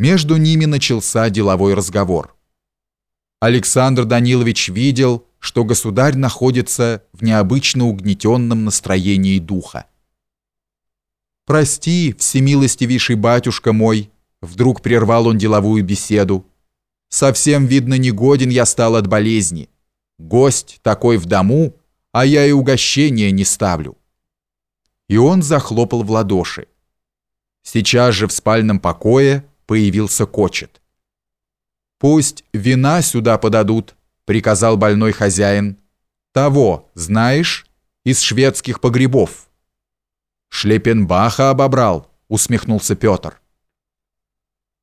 Между ними начался деловой разговор. Александр Данилович видел, что государь находится в необычно угнетенном настроении духа. «Прости, всемилостивейший батюшка мой», вдруг прервал он деловую беседу. «Совсем, видно, негоден я стал от болезни. Гость такой в дому, а я и угощения не ставлю». И он захлопал в ладоши. Сейчас же в спальном покое появился кочет. «Пусть вина сюда подадут», — приказал больной хозяин. «Того, знаешь, из шведских погребов». «Шлепенбаха обобрал», — усмехнулся Петр.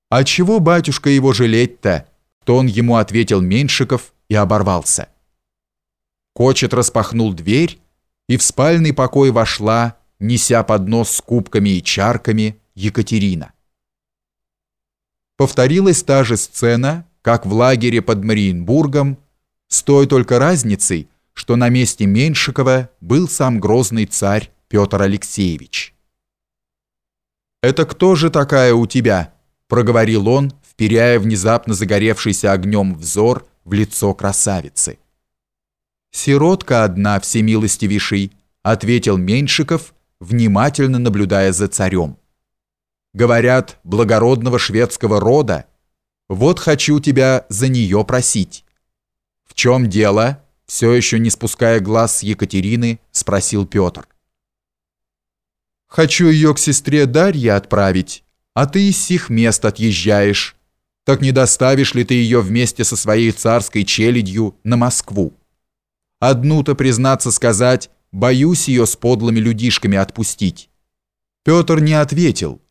«А чего батюшка его жалеть-то?» То он ему ответил Меньшиков и оборвался. Кочет распахнул дверь, и в спальный покой вошла, неся поднос с кубками и чарками, Екатерина. Повторилась та же сцена, как в лагере под Мариенбургом, с той только разницей, что на месте Меньшикова был сам грозный царь Петр Алексеевич. «Это кто же такая у тебя?» – проговорил он, вперяя внезапно загоревшийся огнем взор в лицо красавицы. «Сиротка одна, всемилостивейший», – ответил Меньшиков, внимательно наблюдая за царем говорят, благородного шведского рода. Вот хочу тебя за нее просить». «В чем дело?» Все еще не спуская глаз с Екатерины, спросил Петр. «Хочу ее к сестре Дарье отправить, а ты из сих мест отъезжаешь. Так не доставишь ли ты ее вместе со своей царской челядью на Москву? Одну-то, признаться сказать, боюсь ее с подлыми людишками отпустить». Петр не ответил,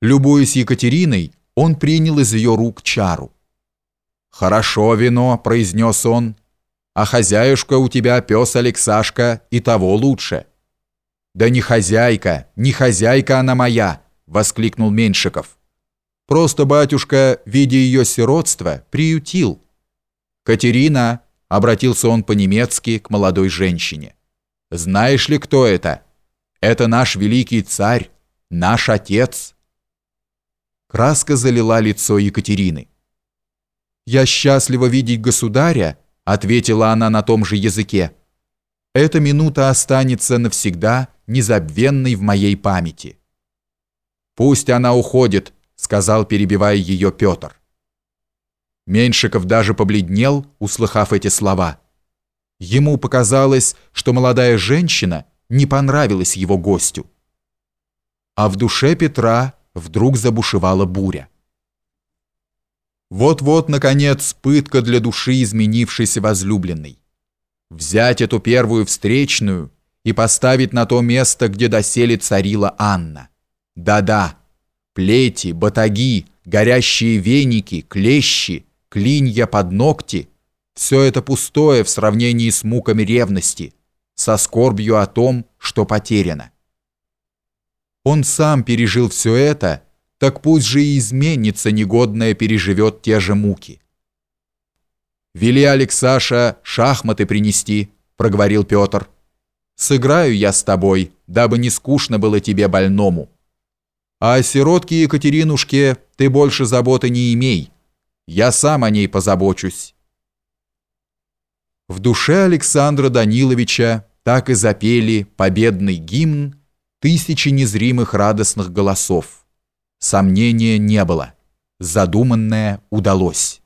Любуясь Екатериной, он принял из ее рук чару. «Хорошо вино», — произнес он, — «а хозяюшка у тебя, пес Алексашка, и того лучше». «Да не хозяйка, не хозяйка она моя», — воскликнул Меньшиков. «Просто батюшка, видя ее сиротство, приютил». «Катерина», — обратился он по-немецки к молодой женщине, — «знаешь ли, кто это? Это наш великий царь, наш отец». Краска залила лицо Екатерины. «Я счастлива видеть государя», — ответила она на том же языке. «Эта минута останется навсегда незабвенной в моей памяти». «Пусть она уходит», — сказал, перебивая ее Петр. Меньшиков даже побледнел, услыхав эти слова. Ему показалось, что молодая женщина не понравилась его гостю. А в душе Петра вдруг забушевала буря. Вот-вот, наконец, пытка для души изменившейся возлюбленной. Взять эту первую встречную и поставить на то место, где доселе царила Анна. Да-да, плети, батаги, горящие веники, клещи, клинья под ногти – все это пустое в сравнении с муками ревности, со скорбью о том, что потеряно. Он сам пережил все это, так пусть же и изменница негодная переживет те же муки. «Вели, Алексаша, шахматы принести», — проговорил Петр. «Сыграю я с тобой, дабы не скучно было тебе больному. А о сиротке Екатеринушке ты больше заботы не имей. Я сам о ней позабочусь». В душе Александра Даниловича так и запели победный гимн тысячи незримых радостных голосов. Сомнения не было. Задуманное удалось.